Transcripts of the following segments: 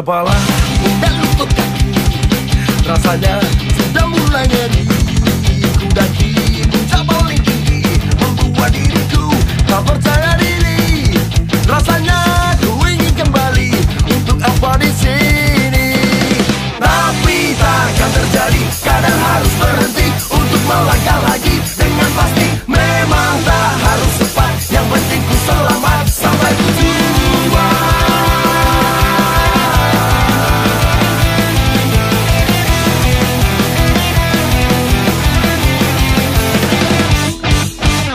kepala. Dan lutut Rasanya sudah mulai nyeri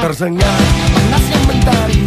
tersengat Panasnya mentari.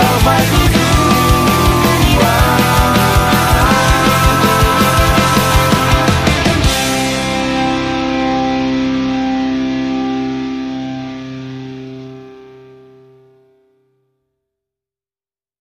so.